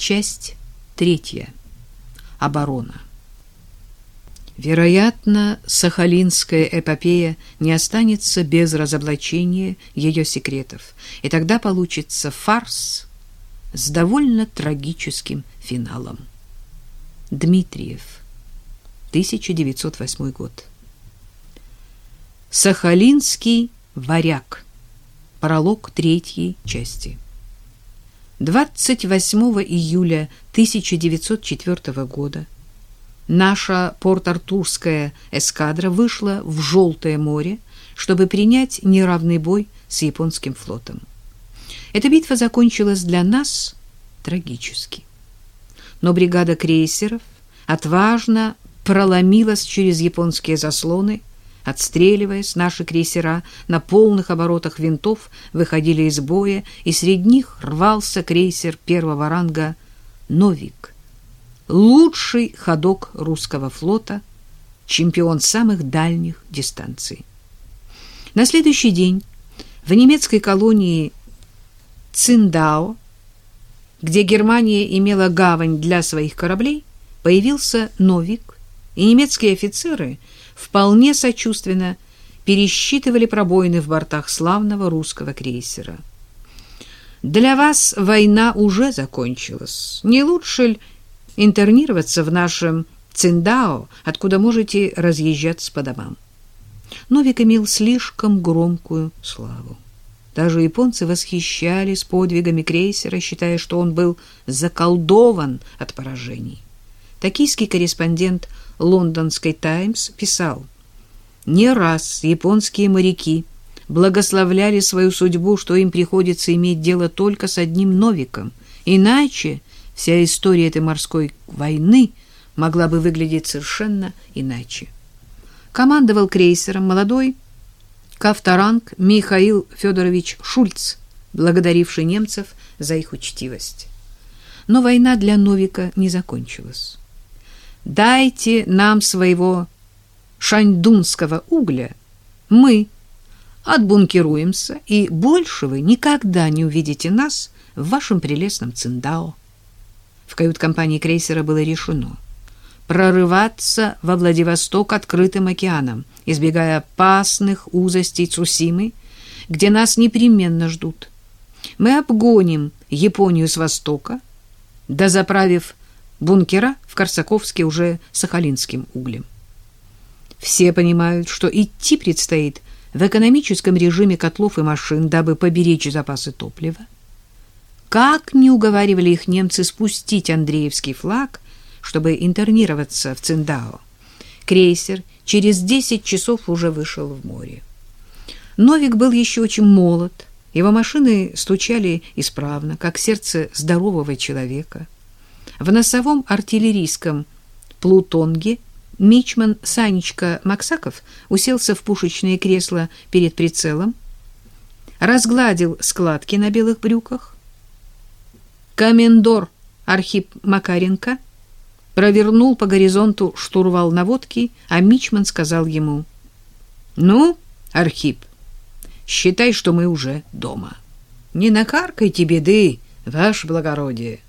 Часть третья. Оборона. Вероятно, Сахалинская эпопея не останется без разоблачения ее секретов, и тогда получится фарс с довольно трагическим финалом. Дмитриев, 1908 год. Сахалинский варяг. Пролог третьей части. 28 июля 1904 года наша порт-артурская эскадра вышла в Желтое море, чтобы принять неравный бой с японским флотом. Эта битва закончилась для нас трагически. Но бригада крейсеров отважно проломилась через японские заслоны, Отстреливаясь, наши крейсера на полных оборотах винтов выходили из боя, и среди них рвался крейсер первого ранга «Новик», лучший ходок русского флота, чемпион самых дальних дистанций. На следующий день в немецкой колонии Циндао, где Германия имела гавань для своих кораблей, появился «Новик», и немецкие офицеры – вполне сочувственно пересчитывали пробоины в бортах славного русского крейсера. Для вас война уже закончилась. Не лучше ли интернироваться в нашем Циндао, откуда можете разъезжаться по домам? Новик имел слишком громкую славу. Даже японцы восхищались подвигами крейсера, считая, что он был заколдован от поражений. Токийский корреспондент лондонской «Таймс» писал, «Не раз японские моряки благословляли свою судьбу, что им приходится иметь дело только с одним Новиком, иначе вся история этой морской войны могла бы выглядеть совершенно иначе». Командовал крейсером молодой кавторанг Михаил Федорович Шульц, благодаривший немцев за их учтивость. Но война для Новика не закончилась. Дайте нам своего шаньдунского угля, мы отбункируемся, и больше вы никогда не увидите нас в вашем прелестном Циндао. В кают-компании крейсера было решено прорываться во Владивосток открытым океаном, избегая опасных узостей Цусимы, где нас непременно ждут. Мы обгоним Японию с востока, дозаправив бункера в Корсаковске уже сахалинским углем. Все понимают, что идти предстоит в экономическом режиме котлов и машин, дабы поберечь запасы топлива. Как не уговаривали их немцы спустить Андреевский флаг, чтобы интернироваться в Циндао, крейсер через 10 часов уже вышел в море. Новик был еще очень молод, его машины стучали исправно, как сердце здорового человека – в носовом артиллерийском плутонге мичман Санечка Максаков уселся в пушечное кресло перед прицелом, разгладил складки на белых брюках. Комендор Архип Макаренко провернул по горизонту штурвал наводки, а мичман сказал ему, «Ну, Архип, считай, что мы уже дома. Не накаркайте беды, ваше благородие».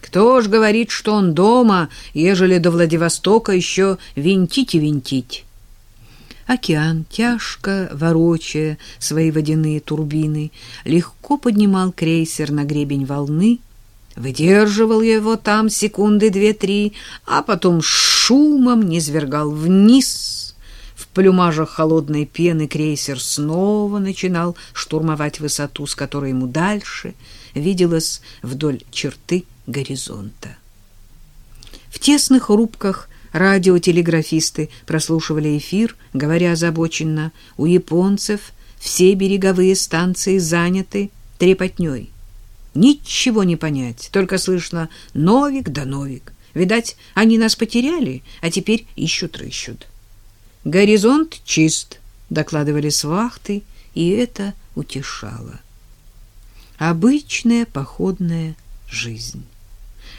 Кто ж говорит, что он дома, ежели до Владивостока еще винтить и винтить? Океан, тяжко ворочая свои водяные турбины, легко поднимал крейсер на гребень волны, выдерживал его там секунды две-три, а потом шумом низвергал вниз. В плюмажах холодной пены крейсер снова начинал штурмовать высоту, с которой ему дальше виделось вдоль черты горизонта. В тесных рубках радиотелеграфисты прослушивали эфир, говоря озабоченно, у японцев все береговые станции заняты трепотней. Ничего не понять, только слышно «Новик да Новик». Видать, они нас потеряли, а теперь ищут-рыщут. «Горизонт чист», — докладывали с вахты, и это утешало. Обычная походная жизнь.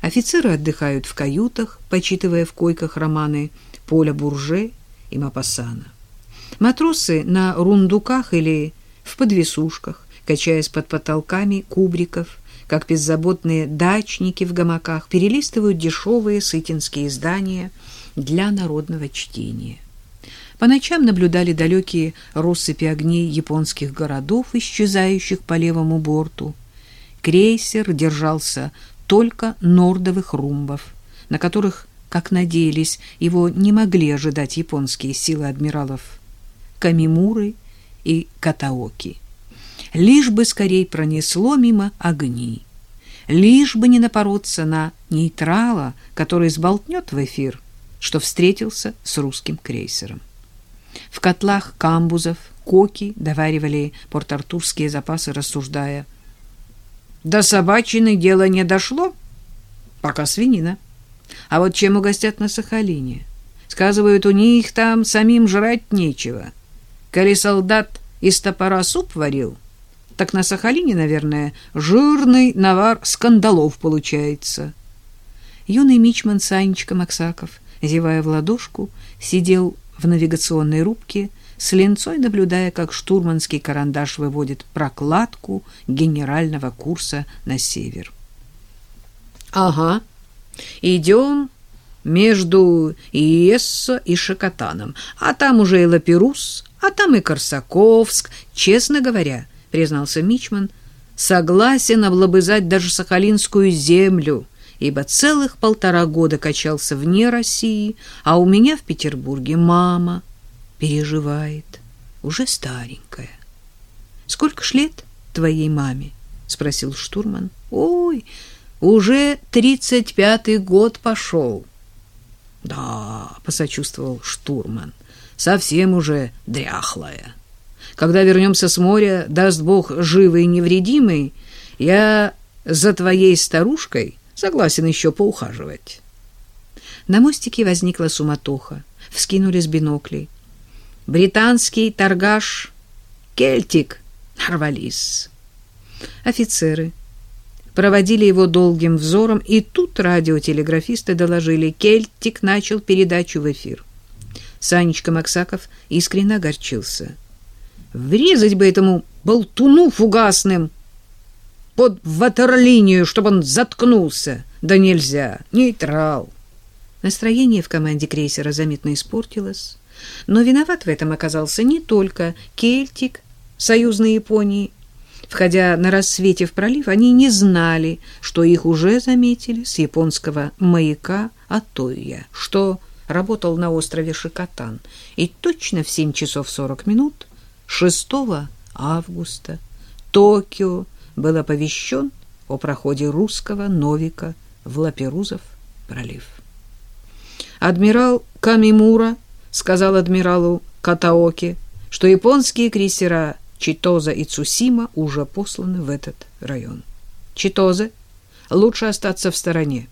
Офицеры отдыхают в каютах, почитывая в койках романы Поля Бурже и Мапассана. Матросы на рундуках или в подвесушках, качаясь под потолками кубриков, как беззаботные дачники в гамаках перелистывают дешевые сытинские издания для народного чтения. По ночам наблюдали далекие россыпи огней японских городов, исчезающих по левому борту. Крейсер держался только нордовых румбов, на которых, как надеялись, его не могли ожидать японские силы адмиралов Камимуры и Катаоки. Лишь бы скорей пронесло мимо огни, лишь бы не напороться на нейтрала, который сболтнет в эфир, что встретился с русским крейсером. В котлах камбузов коки доваривали порт-артурские запасы, рассуждая. До собачины дело не дошло, пока свинина. А вот чем угостят на Сахалине? Сказывают, у них там самим жрать нечего. Коли солдат из топора суп варил, так на Сахалине, наверное, жирный навар скандалов получается. Юный мичман Санечка Максаков, зевая в ладошку, сидел в навигационной рубке, с ленцой наблюдая, как штурманский карандаш выводит прокладку генерального курса на север. «Ага, идем между Иессо и Шакотаном, а там уже и Лаперус, а там и Корсаковск. Честно говоря, — признался Мичман, — согласен облобызать даже Сахалинскую землю — ибо целых полтора года качался вне России, а у меня в Петербурге мама переживает, уже старенькая. Сколько ж лет твоей маме? спросил штурман. Ой, уже тридцать пятый год пошел. Да, посочувствовал штурман. Совсем уже дряхлая. Когда вернемся с моря, даст Бог живый и невредимый, я за твоей старушкой Согласен еще поухаживать. На мостике возникла суматоха. Вскинулись бинокли. Британский торгаш Кельтик нарвались. Офицеры проводили его долгим взором, и тут радиотелеграфисты доложили, Кельтик начал передачу в эфир. Санечка Максаков искренне огорчился. «Врезать бы этому болтуну фугасным!» Под ватерлинию, чтобы он заткнулся. Да нельзя, нейтрал. Настроение в команде крейсера заметно испортилось, но виноват в этом оказался не только Кельтик, союзной Японии. Входя на рассвете в пролив, они не знали, что их уже заметили с японского маяка Атоя, что работал на острове Шикотан. И точно в 7 часов 40 минут 6 августа Токио был оповещен о проходе русского Новика в Лаперузов пролив. Адмирал Камимура сказал адмиралу Катаоке, что японские крейсера Читоза и Цусима уже посланы в этот район. Читозе лучше остаться в стороне,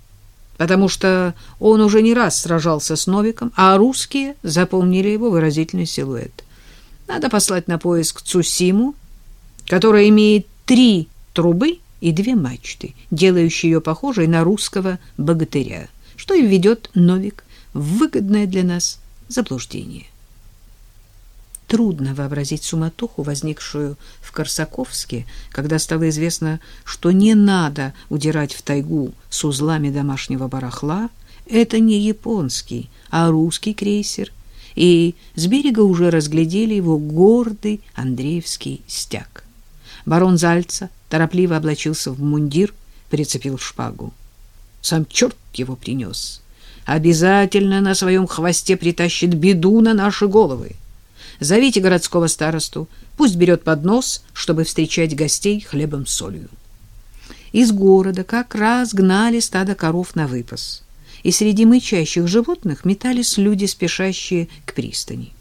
потому что он уже не раз сражался с Новиком, а русские запомнили его выразительный силуэт. Надо послать на поиск Цусиму, которая имеет три трубы и две мачты, делающие ее похожей на русского богатыря, что и введет Новик в выгодное для нас заблуждение. Трудно вообразить суматоху, возникшую в Корсаковске, когда стало известно, что не надо удирать в тайгу с узлами домашнего барахла. Это не японский, а русский крейсер, и с берега уже разглядели его гордый Андреевский стяг. Барон Зальца торопливо облачился в мундир, прицепил шпагу. Сам черт его принес. Обязательно на своем хвосте притащит беду на наши головы. Зовите городского старосту, пусть берет поднос, чтобы встречать гостей хлебом с солью. Из города как раз гнали стадо коров на выпас, и среди мычащих животных метались люди, спешащие к пристани.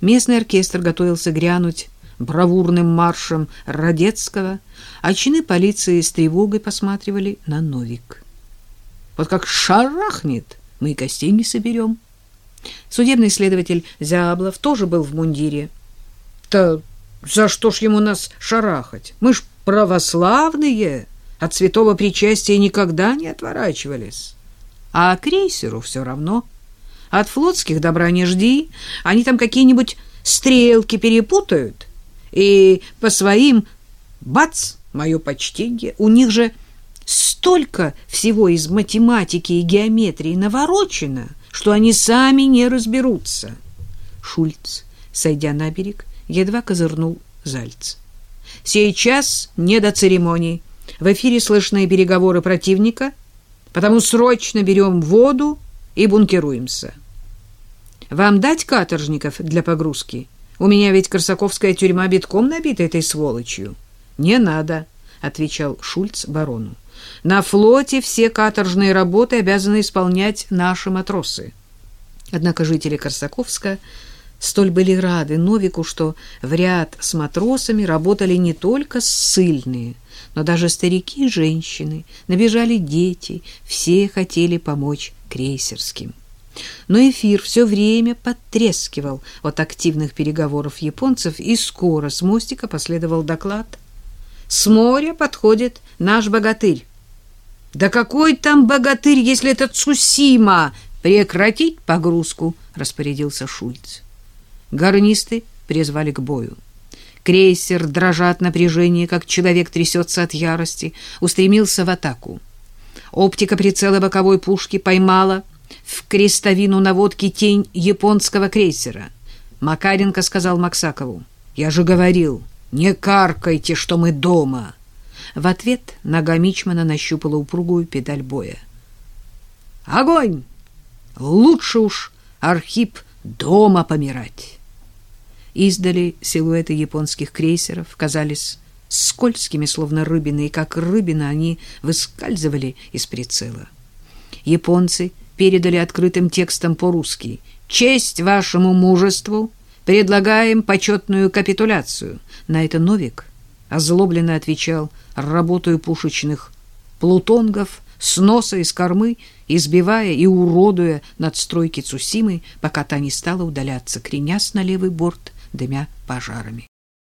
Местный оркестр готовился грянуть бравурным маршем Радецкого, а чины полиции с тревогой посматривали на Новик. Вот как шарахнет, мы и костей не соберем. Судебный следователь Зяблов тоже был в мундире. Да за что ж ему нас шарахать? Мы ж православные, от святого причастия никогда не отворачивались. А крейсеру все равно. От флотских добра не жди, они там какие-нибудь стрелки перепутают — и по своим бац, мое почтение, у них же столько всего из математики и геометрии наворочено, что они сами не разберутся. Шульц, сойдя на берег, едва козырнул Зальц. Сейчас не до церемоний. В эфире слышны переговоры противника, потому срочно берем воду и бункеруемся. Вам дать каторжников для погрузки? У меня ведь Корсаковская тюрьма битком набита этой сволочью. Не надо, отвечал Шульц барону. На флоте все каторжные работы обязаны исполнять наши матросы. Однако жители Корсаковска столь были рады Новику, что в ряд с матросами работали не только ссыльные, но даже старики и женщины, набежали дети, все хотели помочь крейсерским. Но эфир все время потрескивал от активных переговоров японцев, и скоро с мостика последовал доклад. «С моря подходит наш богатырь». «Да какой там богатырь, если это Цусима?» «Прекратить погрузку», — распорядился Шульц. Гарнисты призвали к бою. Крейсер, дрожа от напряжения, как человек трясется от ярости, устремился в атаку. Оптика прицела боковой пушки поймала в крестовину наводки тень японского крейсера. Макаренко сказал Максакову, «Я же говорил, не каркайте, что мы дома!» В ответ нога Мичмана нащупала упругую педаль боя. «Огонь! Лучше уж, Архип, дома помирать!» Издали силуэты японских крейсеров казались скользкими, словно рыбины, и как рыбины они выскальзывали из прицела. Японцы передали открытым текстом по-русски «Честь вашему мужеству! Предлагаем почетную капитуляцию!» На это Новик озлобленно отвечал «Работаю пушечных плутонгов с носа из кормы, избивая и уродуя надстройки Цусимы, пока та не стала удаляться, кренясь на левый борт дымя пожарами.